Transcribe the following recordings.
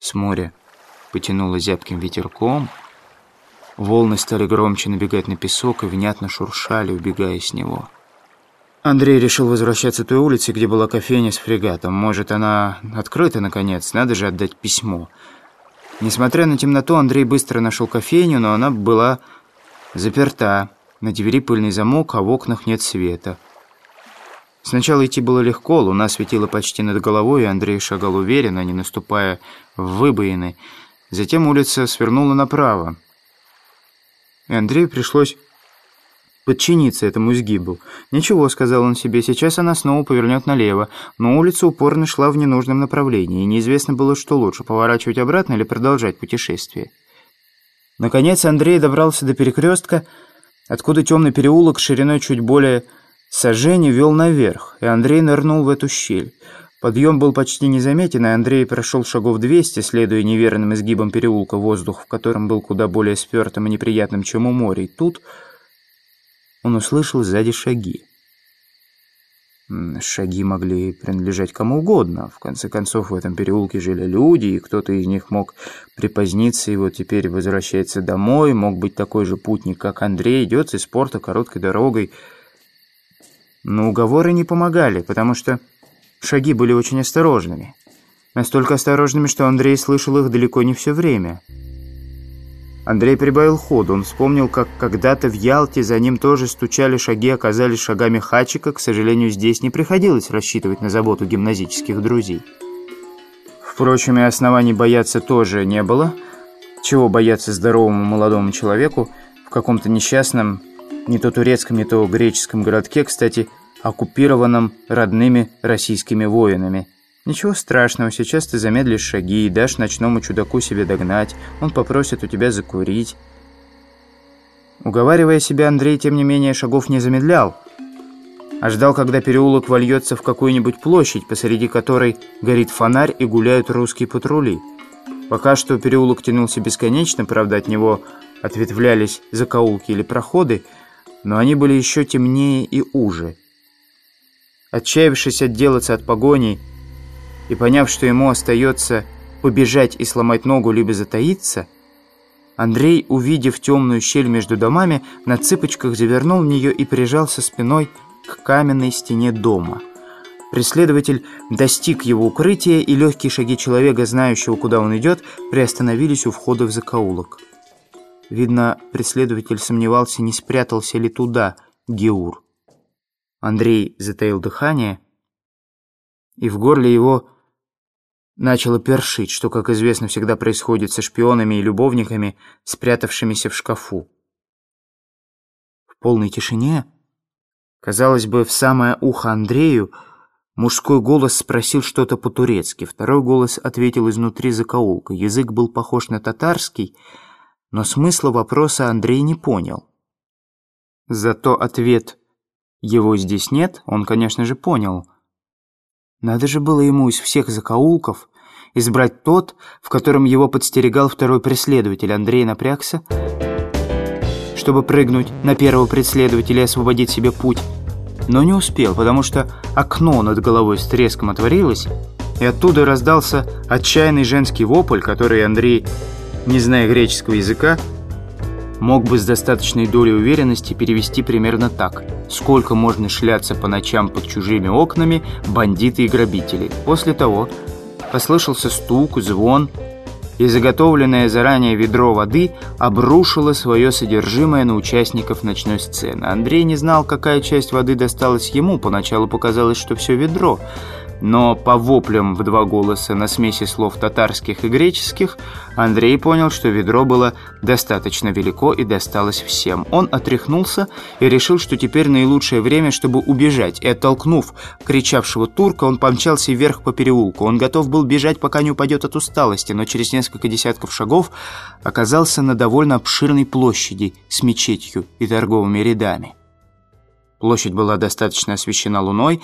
С моря потянуло зябким ветерком. Волны стали громче набегать на песок и внятно шуршали, убегая с него. Андрей решил возвращаться той улице, где была кофейня с фрегатом. Может, она открыта, наконец, надо же отдать письмо. Несмотря на темноту, Андрей быстро нашел кофейню, но она была заперта. На двери пыльный замок, а в окнах нет света. Сначала идти было легко, луна светила почти над головой, и Андрей шагал уверенно, не наступая в выбоины. Затем улица свернула направо. И Андрею пришлось подчиниться этому изгибу. «Ничего», — сказал он себе, — «сейчас она снова повернет налево». Но улица упорно шла в ненужном направлении, и неизвестно было, что лучше, поворачивать обратно или продолжать путешествие. Наконец Андрей добрался до перекрестка, откуда темный переулок шириной чуть более сожжения вел наверх, и Андрей нырнул в эту щель. Подъем был почти незаметен, и Андрей прошел шагов 200, следуя неверным изгибам переулка, воздух в котором был куда более спертым и неприятным, чем у моря. И тут он услышал сзади шаги. Шаги могли принадлежать кому угодно. В конце концов, в этом переулке жили люди, и кто-то из них мог припоздниться и вот теперь возвращается домой. Мог быть такой же путник, как Андрей, идет из порта короткой дорогой. Но уговоры не помогали, потому что шаги были очень осторожными. Настолько осторожными, что Андрей слышал их далеко не все время. Андрей прибавил ходу. Он вспомнил, как когда-то в Ялте за ним тоже стучали шаги, оказались шагами Хачика. К сожалению, здесь не приходилось рассчитывать на заботу гимназических друзей. Впрочем, и оснований бояться тоже не было. Чего бояться здоровому молодому человеку в каком-то несчастном, не то турецком, не то греческом городке, кстати, оккупированном родными российскими воинами – «Ничего страшного, сейчас ты замедлишь шаги и дашь ночному чудаку себе догнать. Он попросит у тебя закурить». Уговаривая себя, Андрей, тем не менее, шагов не замедлял, а ждал, когда переулок вольется в какую-нибудь площадь, посреди которой горит фонарь и гуляют русские патрули. Пока что переулок тянулся бесконечно, правда, от него ответвлялись закоулки или проходы, но они были еще темнее и уже. Отчаявшись отделаться от погони, и поняв, что ему остается побежать и сломать ногу, либо затаиться, Андрей, увидев темную щель между домами, на цыпочках завернул в нее и прижался спиной к каменной стене дома. Преследователь достиг его укрытия, и легкие шаги человека, знающего, куда он идет, приостановились у входа в закоулок. Видно, преследователь сомневался, не спрятался ли туда Геур. Андрей затаил дыхание, и в горле его начало першить, что, как известно, всегда происходит со шпионами и любовниками, спрятавшимися в шкафу. В полной тишине, казалось бы, в самое ухо Андрею, мужской голос спросил что-то по-турецки, второй голос ответил изнутри закоулка. Язык был похож на татарский, но смысла вопроса Андрей не понял. Зато ответ «его здесь нет» он, конечно же, понял – надо же было ему из всех закоулков избрать тот, в котором его подстерегал второй преследователь. Андрей напрягся, чтобы прыгнуть на первого преследователя и освободить себе путь. Но не успел, потому что окно над головой с треском отворилось, и оттуда раздался отчаянный женский вопль, который Андрей, не зная греческого языка, мог бы с достаточной долей уверенности перевести примерно так. Сколько можно шляться по ночам под чужими окнами бандиты и грабители. После того послышался стук, звон, и заготовленное заранее ведро воды обрушило свое содержимое на участников ночной сцены. Андрей не знал, какая часть воды досталась ему. Поначалу показалось, что все ведро – но по воплям в два голоса на смеси слов татарских и греческих Андрей понял, что ведро было достаточно велико и досталось всем. Он отряхнулся и решил, что теперь наилучшее время, чтобы убежать, и оттолкнув кричавшего турка, он помчался вверх по переулку. Он готов был бежать, пока не упадет от усталости, но через несколько десятков шагов оказался на довольно обширной площади с мечетью и торговыми рядами. Площадь была достаточно освещена луной,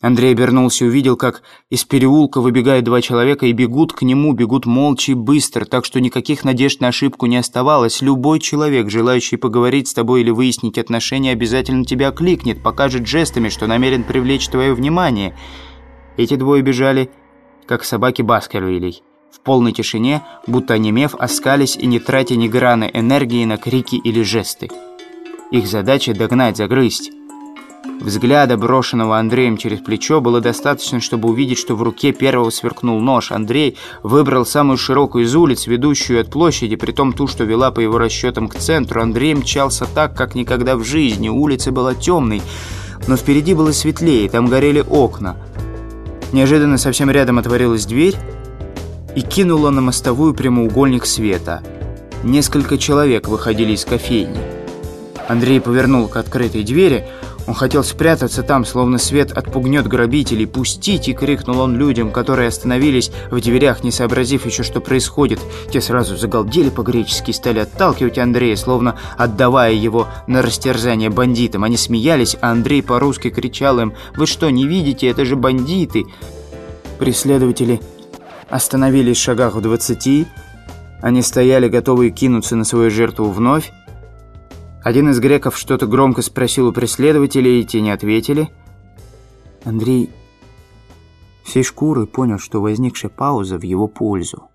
Андрей обернулся и увидел, как из переулка выбегают два человека и бегут к нему, бегут молча и быстро, так что никаких надежд на ошибку не оставалось. Любой человек, желающий поговорить с тобой или выяснить отношения, обязательно тебя кликнет, покажет жестами, что намерен привлечь твое внимание. Эти двое бежали, как собаки Баскервилей. В полной тишине, будто онемев, оскались и не тратя ни граны энергии на крики или жесты. Их задача — догнать, загрызть. Взгляда, брошенного Андреем через плечо, было достаточно, чтобы увидеть, что в руке первого сверкнул нож. Андрей выбрал самую широкую из улиц, ведущую от площади, притом ту, что вела по его расчетам к центру. Андрей мчался так, как никогда в жизни. Улица была темной, но впереди было светлее, там горели окна. Неожиданно совсем рядом отворилась дверь и кинула на мостовую прямоугольник света. Несколько человек выходили из кофейни. Андрей повернул к открытой двери, он хотел спрятаться там, словно свет отпугнет грабителей. «Пустите!» — крикнул он людям, которые остановились в дверях, не сообразив еще, что происходит. Те сразу загалдели по-гречески и стали отталкивать Андрея, словно отдавая его на растерзание бандитам. Они смеялись, а Андрей по-русски кричал им «Вы что, не видите? Это же бандиты!» Преследователи остановились в шагах в двадцати. Они стояли, готовые кинуться на свою жертву вновь. Один из греков что-то громко спросил у преследователей, и те не ответили. Андрей всей шкурой понял, что возникшая пауза в его пользу.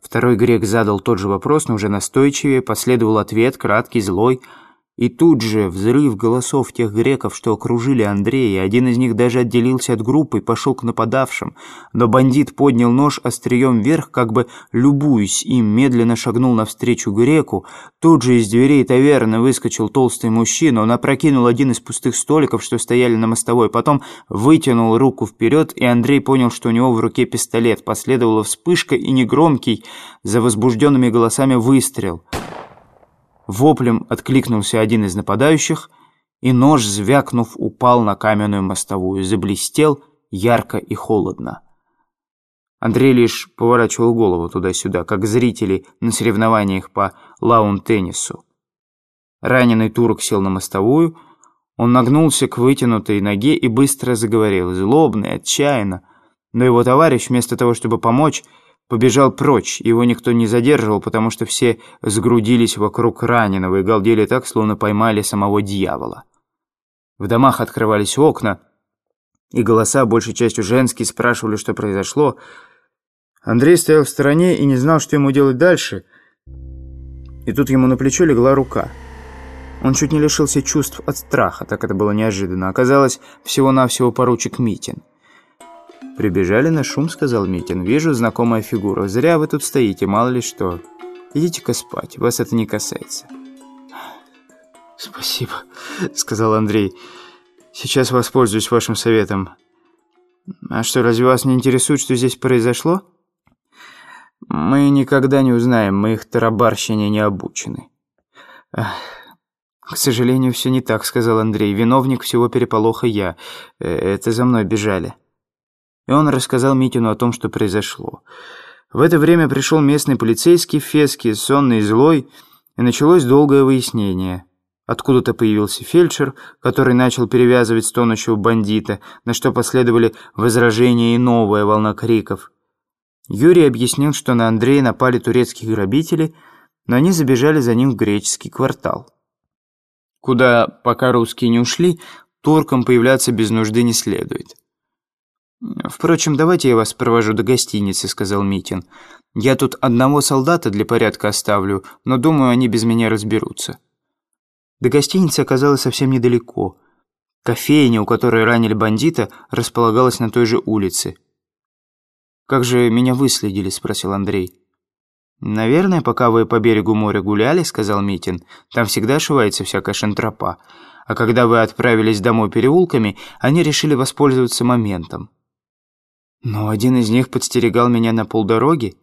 Второй грек задал тот же вопрос, но уже настойчивее, последовал ответ, краткий, злой – и тут же взрыв голосов тех греков, что окружили Андрея. Один из них даже отделился от группы и пошел к нападавшим. Но бандит поднял нож острием вверх, как бы любуясь им, медленно шагнул навстречу греку. Тут же из дверей таверны выскочил толстый мужчина. Он опрокинул один из пустых столиков, что стояли на мостовой. Потом вытянул руку вперед, и Андрей понял, что у него в руке пистолет. Последовала вспышка и негромкий, за возбужденными голосами выстрел. Воплем откликнулся один из нападающих, и нож, звякнув, упал на каменную мостовую, заблестел ярко и холодно. Андрей лишь поворачивал голову туда-сюда, как зрители на соревнованиях по лаун-теннису. Раненый турок сел на мостовую, он нагнулся к вытянутой ноге и быстро заговорил, злобно и отчаянно, но его товарищ, вместо того, чтобы помочь, побежал прочь, его никто не задерживал, потому что все сгрудились вокруг раненого и галдели так, словно поймали самого дьявола. В домах открывались окна, и голоса, большей частью женские, спрашивали, что произошло. Андрей стоял в стороне и не знал, что ему делать дальше, и тут ему на плечо легла рука. Он чуть не лишился чувств от страха, так это было неожиданно. Оказалось, всего-навсего поручик Митин. «Прибежали на шум», — сказал Митин. «Вижу знакомая фигура. Зря вы тут стоите, мало ли что. Идите-ка спать, вас это не касается». «Спасибо», — сказал Андрей. «Сейчас воспользуюсь вашим советом. А что, разве вас не интересует, что здесь произошло?» «Мы никогда не узнаем, мы их тарабарщине не обучены». «К сожалению, все не так», — сказал Андрей. «Виновник всего переполоха я. Э, это за мной бежали» и он рассказал Митину о том, что произошло. В это время пришел местный полицейский в феске, сонный и злой, и началось долгое выяснение. Откуда-то появился фельдшер, который начал перевязывать стонущего бандита, на что последовали возражения и новая волна криков. Юрий объяснил, что на Андрея напали турецкие грабители, но они забежали за ним в греческий квартал. Куда, пока русские не ушли, туркам появляться без нужды не следует. «Впрочем, давайте я вас провожу до гостиницы», — сказал Митин. «Я тут одного солдата для порядка оставлю, но думаю, они без меня разберутся». До гостиницы оказалось совсем недалеко. Кофейня, у которой ранили бандита, располагалась на той же улице. «Как же меня выследили?» — спросил Андрей. «Наверное, пока вы по берегу моря гуляли», — сказал Митин, «там всегда ошивается всякая шантропа. А когда вы отправились домой переулками, они решили воспользоваться моментом». Но один из них подстерегал меня на полдороги.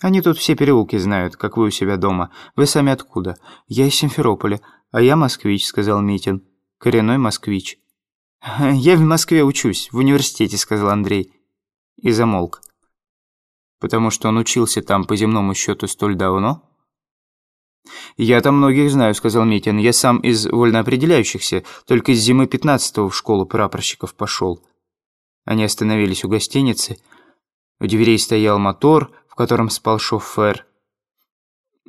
Они тут все переулки знают, как вы у себя дома. Вы сами откуда? Я из Симферополя, а я москвич, сказал Митин. Коренной москвич. Я в Москве учусь, в университете, сказал Андрей. И замолк. Потому что он учился там по земному счету столь давно? «Я там многих знаю», — сказал Митин. «Я сам из вольноопределяющихся, только с зимы пятнадцатого в школу прапорщиков пошел». Они остановились у гостиницы. У дверей стоял мотор, в котором спал шофер.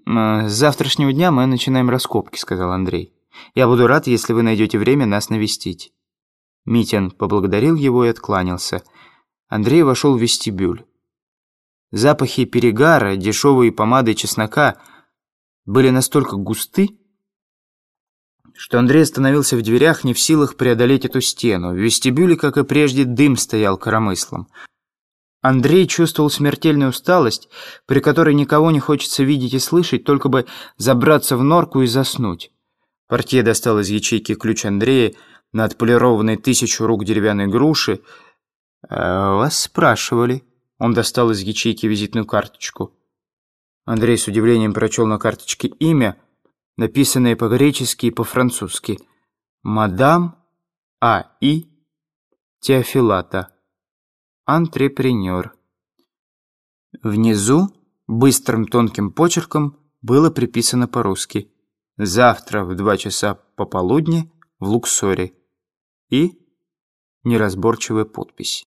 «С завтрашнего дня мы начинаем раскопки», — сказал Андрей. «Я буду рад, если вы найдете время нас навестить». Митин поблагодарил его и откланялся. Андрей вошел в вестибюль. Запахи перегара, дешевые помады чеснока были настолько густы, что Андрей остановился в дверях, не в силах преодолеть эту стену. В вестибюле, как и прежде, дым стоял коромыслом. Андрей чувствовал смертельную усталость, при которой никого не хочется видеть и слышать, только бы забраться в норку и заснуть. Портье достал из ячейки ключ Андрея на отполированной тысячу рук деревянной груши. «А «Вас спрашивали». Он достал из ячейки визитную карточку. Андрей с удивлением прочел на карточке имя, написанное по-гречески и по-французски. «Мадам А.И. Теофилата» антрепренер. Внизу быстрым тонким почерком было приписано по-русски «Завтра в два часа пополудни в Луксоре» и неразборчивая подпись.